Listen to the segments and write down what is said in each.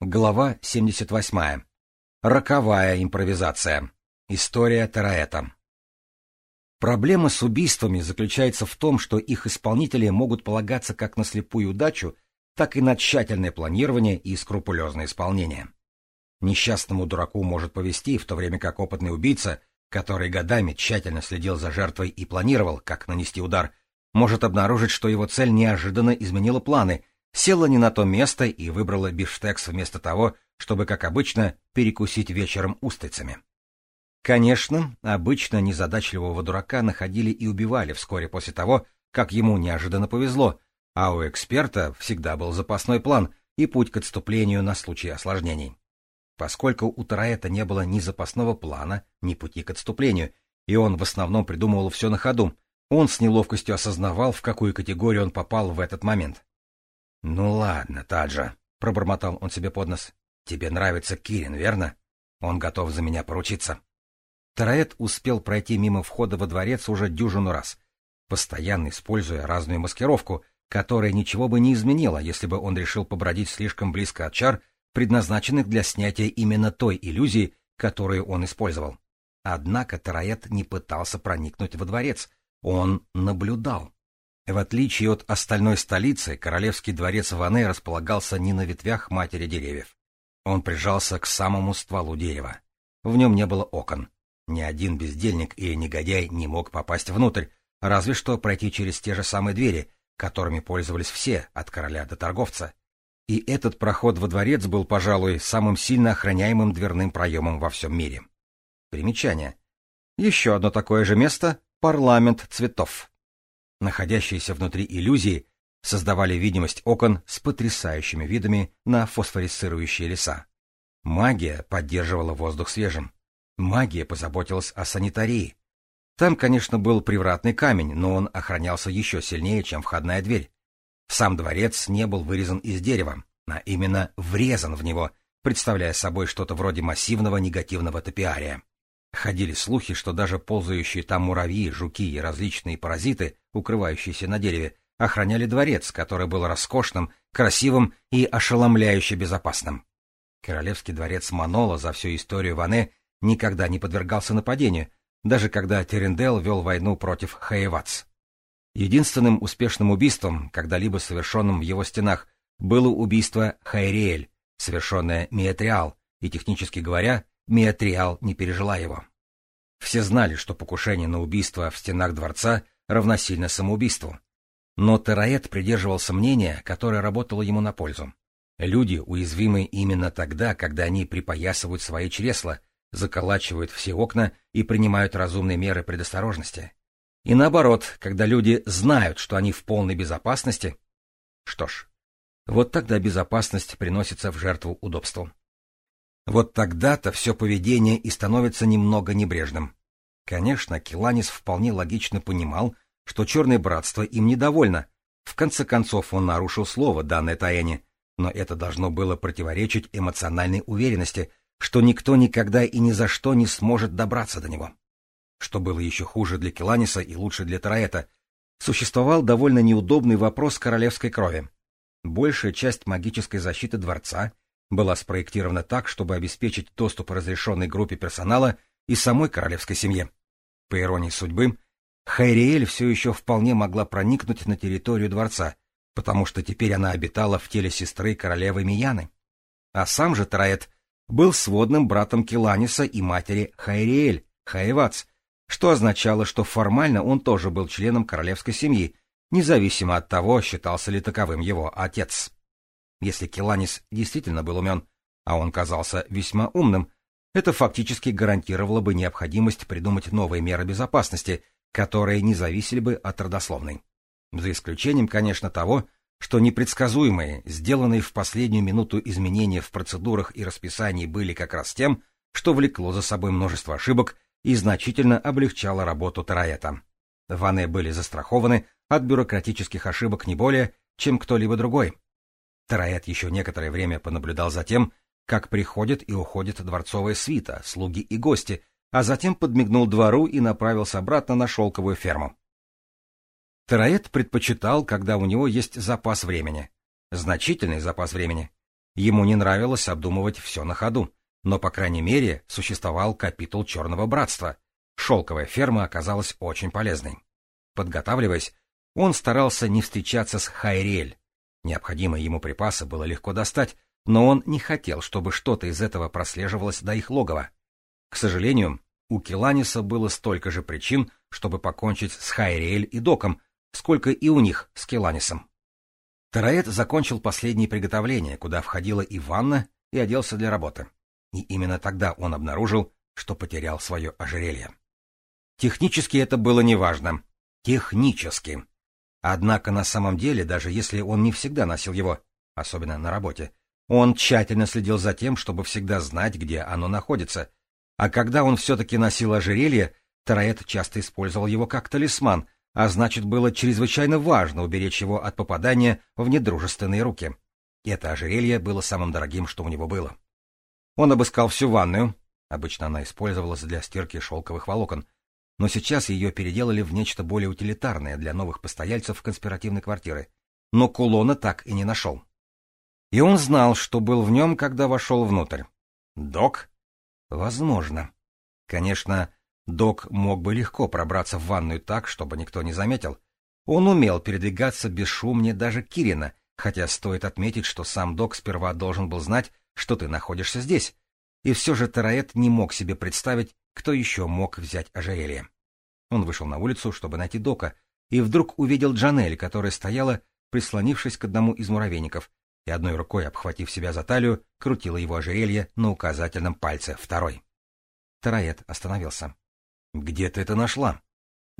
Глава 78. Роковая импровизация. История Тараэта. Проблема с убийствами заключается в том, что их исполнители могут полагаться как на слепую удачу, так и на тщательное планирование и скрупулезное исполнение. Несчастному дураку может повести, в то время как опытный убийца, который годами тщательно следил за жертвой и планировал, как нанести удар, может обнаружить, что его цель неожиданно изменила планы села не на то место и выбрала бифштекс вместо того, чтобы, как обычно, перекусить вечером устрицами. Конечно, обычно незадачливого дурака находили и убивали вскоре после того, как ему неожиданно повезло, а у эксперта всегда был запасной план и путь к отступлению на случай осложнений. Поскольку у Тараэта не было ни запасного плана, ни пути к отступлению, и он в основном придумывал все на ходу, он с неловкостью осознавал, в какую категорию он попал в этот момент. «Ну ладно, Таджа», — пробормотал он себе под нос. «Тебе нравится Кирин, верно? Он готов за меня поручиться». Тараэт успел пройти мимо входа во дворец уже дюжину раз, постоянно используя разную маскировку, которая ничего бы не изменила, если бы он решил побродить слишком близко от чар, предназначенных для снятия именно той иллюзии, которую он использовал. Однако Тараэт не пытался проникнуть во дворец, он наблюдал. В отличие от остальной столицы, королевский дворец Ване располагался не на ветвях матери деревьев. Он прижался к самому стволу дерева. В нем не было окон. Ни один бездельник или негодяй не мог попасть внутрь, разве что пройти через те же самые двери, которыми пользовались все, от короля до торговца. И этот проход во дворец был, пожалуй, самым сильно охраняемым дверным проемом во всем мире. Примечание. Еще одно такое же место — парламент цветов находящиеся внутри иллюзии, создавали видимость окон с потрясающими видами на фосфорисцирующие леса. Магия поддерживала воздух свежим. Магия позаботилась о санитарии. Там, конечно, был привратный камень, но он охранялся еще сильнее, чем входная дверь. Сам дворец не был вырезан из дерева, а именно врезан в него, представляя собой что-то вроде массивного негативного топиария. Ходили слухи, что даже ползающие там муравьи, жуки и различные паразиты, укрывающиеся на дереве, охраняли дворец, который был роскошным, красивым и ошеломляюще безопасным. Королевский дворец Манола за всю историю Ване никогда не подвергался нападению, даже когда Терендел вел войну против Хаевац. Единственным успешным убийством, когда-либо совершенным в его стенах, было убийство Хайриэль, совершенное Миэтриал и, технически говоря, Миатриал не пережила его. Все знали, что покушение на убийство в стенах дворца равносильно самоубийству. Но Тераэт придерживался мнения, которое работало ему на пользу. Люди уязвимы именно тогда, когда они припоясывают свои чресла, заколачивают все окна и принимают разумные меры предосторожности. И наоборот, когда люди знают, что они в полной безопасности... Что ж, вот тогда безопасность приносится в жертву удобством. Вот тогда-то все поведение и становится немного небрежным. Конечно, Келанис вполне логично понимал, что Черное Братство им недовольно. В конце концов, он нарушил слово, данное Таяне, но это должно было противоречить эмоциональной уверенности, что никто никогда и ни за что не сможет добраться до него. Что было еще хуже для Келаниса и лучше для Тараэта, существовал довольно неудобный вопрос королевской крови. Большая часть магической защиты дворца — была спроектирована так, чтобы обеспечить доступ разрешенной группе персонала и самой королевской семье. По иронии судьбы, Хайриэль все еще вполне могла проникнуть на территорию дворца, потому что теперь она обитала в теле сестры королевы Мияны. А сам же Тараэт был сводным братом Киланиса и матери Хайриэль, Хаевац, что означало, что формально он тоже был членом королевской семьи, независимо от того, считался ли таковым его отец. Если Келанис действительно был умен, а он казался весьма умным, это фактически гарантировало бы необходимость придумать новые меры безопасности, которые не зависели бы от родословной. За исключением, конечно, того, что непредсказуемые, сделанные в последнюю минуту изменения в процедурах и расписании были как раз тем, что влекло за собой множество ошибок и значительно облегчало работу Тараэта. Ванны были застрахованы от бюрократических ошибок не более, чем кто-либо другой, Тараэт еще некоторое время понаблюдал за тем, как приходит и уходит дворцовая свита, слуги и гости, а затем подмигнул двору и направился обратно на шелковую ферму. Тараэт предпочитал, когда у него есть запас времени. Значительный запас времени. Ему не нравилось обдумывать все на ходу, но, по крайней мере, существовал капитул Черного Братства. Шелковая ферма оказалась очень полезной. Подготавливаясь, он старался не встречаться с Хайрель. Необходимые ему припасы было легко достать, но он не хотел, чтобы что-то из этого прослеживалось до их логова. К сожалению, у Келаниса было столько же причин, чтобы покончить с Хайриэль и Доком, сколько и у них с Келанисом. Тараэт закончил последние приготовления, куда входила и ванна, и оделся для работы. И именно тогда он обнаружил, что потерял свое ожерелье. Технически это было неважно. Технически. Однако на самом деле, даже если он не всегда носил его, особенно на работе, он тщательно следил за тем, чтобы всегда знать, где оно находится. А когда он все-таки носил ожерелье, Тараэт часто использовал его как талисман, а значит, было чрезвычайно важно уберечь его от попадания в недружественные руки. Это ожерелье было самым дорогим, что у него было. Он обыскал всю ванную, обычно она использовалась для стирки шелковых волокон, но сейчас ее переделали в нечто более утилитарное для новых постояльцев конспиративной квартиры. Но кулона так и не нашел. И он знал, что был в нем, когда вошел внутрь. Док? Возможно. Конечно, док мог бы легко пробраться в ванную так, чтобы никто не заметил. Он умел передвигаться бесшумнее даже Кирина, хотя стоит отметить, что сам док сперва должен был знать, что ты находишься здесь. И все же Тараэт не мог себе представить, кто еще мог взять ожерелье. Он вышел на улицу, чтобы найти Дока, и вдруг увидел Джанель, которая стояла, прислонившись к одному из муравейников, и одной рукой, обхватив себя за талию, крутила его ожерелье на указательном пальце второй. Тараэт остановился. «Где ты это нашла?»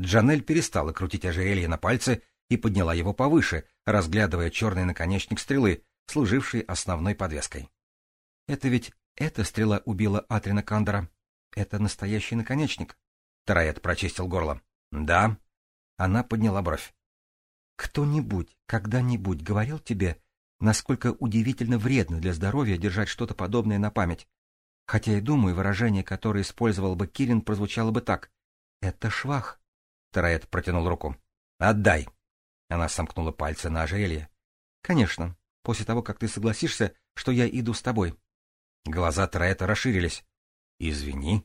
Джанель перестала крутить ожерелье на пальце и подняла его повыше, разглядывая черный наконечник стрелы, служивший основной подвеской. «Это ведь эта стрела убила Атрина Кандора», это настоящий наконечник. Тараэт прочистил горло. Да. Она подняла бровь. Кто-нибудь когда-нибудь говорил тебе, насколько удивительно вредно для здоровья держать что-то подобное на память? Хотя и думаю, выражение, которое использовал бы Кирин, прозвучало бы так. Это швах. Тараэт протянул руку. Отдай. Она сомкнула пальцы на ожерелье. Конечно, после того, как ты согласишься, что я иду с тобой. Глаза Траэта расширились. «Извини».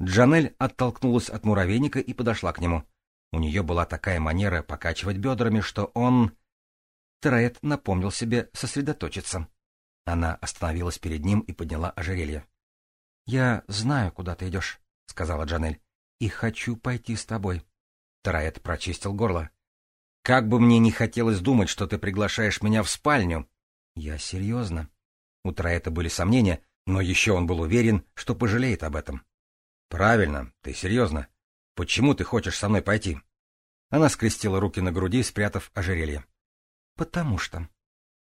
Джанель оттолкнулась от муравейника и подошла к нему. У нее была такая манера покачивать бедрами, что он... Терает напомнил себе сосредоточиться. Она остановилась перед ним и подняла ожерелье. — Я знаю, куда ты идешь, — сказала Джанель, — и хочу пойти с тобой. Терает прочистил горло. — Как бы мне не хотелось думать, что ты приглашаешь меня в спальню. — Я серьезно. У Траэта были сомнения, но еще он был уверен, что пожалеет об этом. «Правильно, ты серьезно. Почему ты хочешь со мной пойти?» Она скрестила руки на груди, спрятав ожерелье. «Потому что.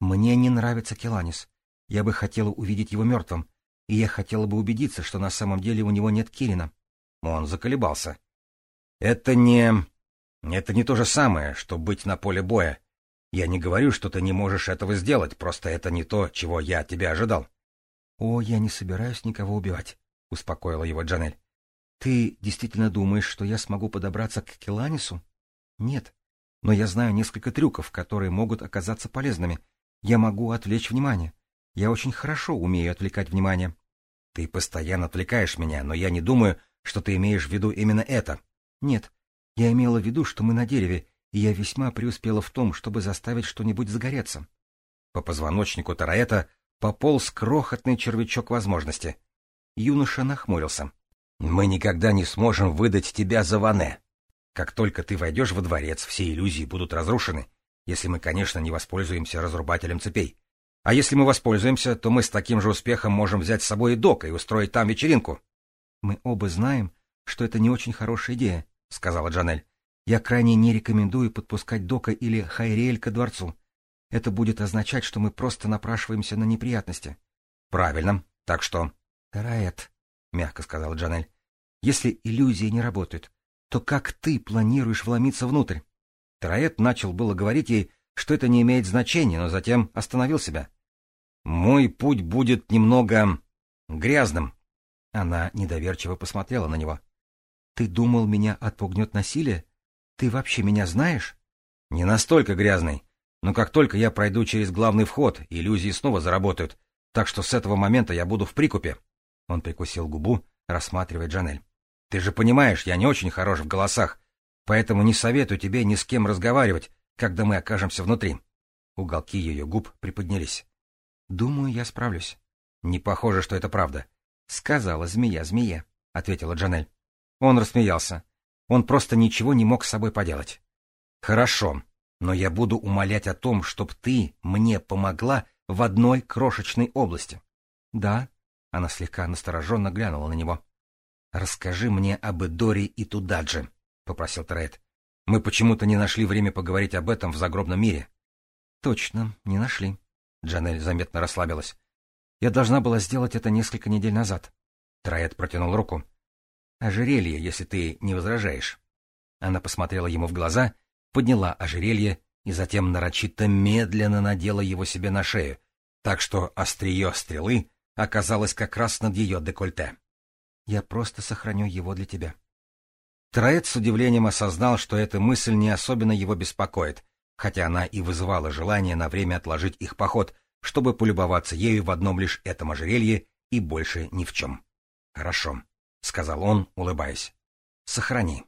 Мне не нравится Келанис. Я бы хотела увидеть его мертвым, и я хотела бы убедиться, что на самом деле у него нет Кирина». Он заколебался. «Это не... это не то же самое, что быть на поле боя. Я не говорю, что ты не можешь этого сделать, просто это не то, чего я от тебя ожидал». «О, я не собираюсь никого убивать», — успокоила его Джанель. «Ты действительно думаешь, что я смогу подобраться к Келанису?» «Нет. Но я знаю несколько трюков, которые могут оказаться полезными. Я могу отвлечь внимание. Я очень хорошо умею отвлекать внимание». «Ты постоянно отвлекаешь меня, но я не думаю, что ты имеешь в виду именно это». «Нет. Я имела в виду, что мы на дереве, и я весьма преуспела в том, чтобы заставить что-нибудь загореться». По позвоночнику Тараэта пополз крохотный червячок возможности. Юноша нахмурился. «Мы никогда не сможем выдать тебя за Ване. Как только ты войдешь во дворец, все иллюзии будут разрушены, если мы, конечно, не воспользуемся разрубателем цепей. А если мы воспользуемся, то мы с таким же успехом можем взять с собой и Дока и устроить там вечеринку». «Мы оба знаем, что это не очень хорошая идея», — сказала Джанель. «Я крайне не рекомендую подпускать Дока или Хайриэль ко дворцу. Это будет означать, что мы просто напрашиваемся на неприятности. — Правильно. Так что... — Раэт, — мягко сказала Джанель, — если иллюзии не работают, то как ты планируешь вломиться внутрь? Тараэт начал было говорить ей, что это не имеет значения, но затем остановил себя. «Мой путь будет немного... грязным». Она недоверчиво посмотрела на него. «Ты думал, меня отпугнет насилие? Ты вообще меня знаешь?» «Не настолько грязный. Но как только я пройду через главный вход, иллюзии снова заработают, так что с этого момента я буду в прикупе. Он прикусил губу, рассматривая Джанель. Ты же понимаешь, я не очень хорош в голосах, поэтому не советую тебе ни с кем разговаривать, когда мы окажемся внутри. Уголки ее губ приподнялись. Думаю, я справлюсь. Не похоже, что это правда. Сказала змея змея, ответила Джанель. Он рассмеялся. Он просто ничего не мог с собой поделать. Хорошо, но я буду умолять о том, чтобы ты мне помогла в одной крошечной области. — Да. — она слегка настороженно глянула на него. — Расскажи мне об Эдоре и Тудадже, — попросил Трейд. — Мы почему-то не нашли время поговорить об этом в загробном мире. — Точно, не нашли. Джанель заметно расслабилась. — Я должна была сделать это несколько недель назад. Троэд протянул руку. — Ожерелье, если ты не возражаешь. Она посмотрела ему в глаза — подняла ожерелье и затем нарочито медленно надела его себе на шею, так что острие стрелы оказалось как раз над ее декольте. «Я просто сохраню его для тебя». Троэд с удивлением осознал, что эта мысль не особенно его беспокоит, хотя она и вызывала желание на время отложить их поход, чтобы полюбоваться ею в одном лишь этом ожерелье и больше ни в чем. «Хорошо», — сказал он, улыбаясь. «Сохрани».